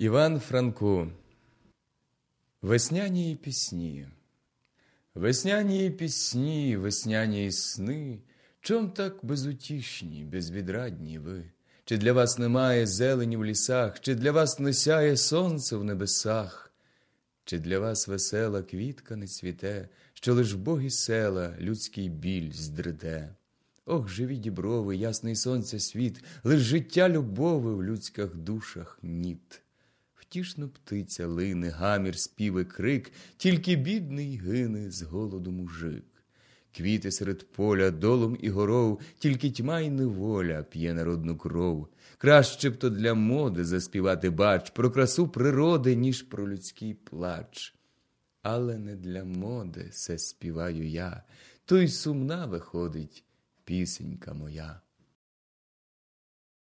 Іван Франко Весняні пісні, весняні пісні, весняні сни, чом так безутішні, безвідрадні ви? Чи для вас немає зелені в лісах, чи для вас не сяє сонце в небесах, чи для вас весела квітка не цвіте, що лиш богі села людський біль здриде? Ох, живі діброви, ясний сонця світ, лиш життя любови в людських душах ніт. Втішно птиця лине, гамір, співи, крик, тільки бідний гине з голоду мужик. Квіти серед поля, долом і горов, тільки тьма й неволя п'є народну кров. Краще б то для моди заспівати бач про красу природи, ніж про людський плач. Але не для моди се співаю я, то й сумна виходить пісенька моя.